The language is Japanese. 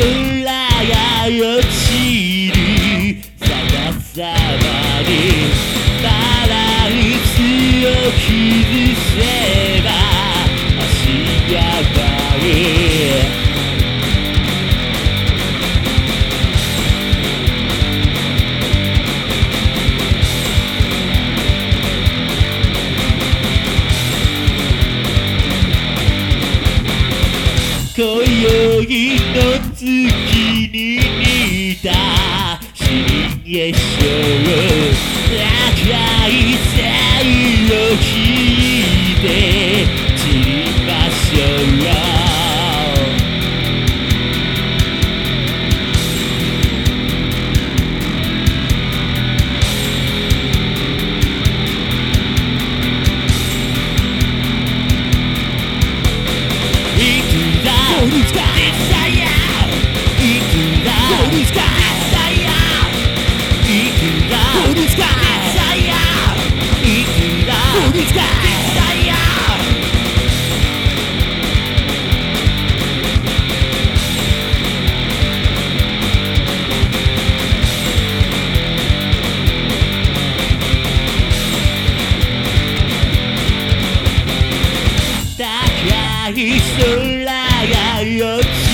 空が落ちる逆さまにぎの月に似た深夜ショーいらが夜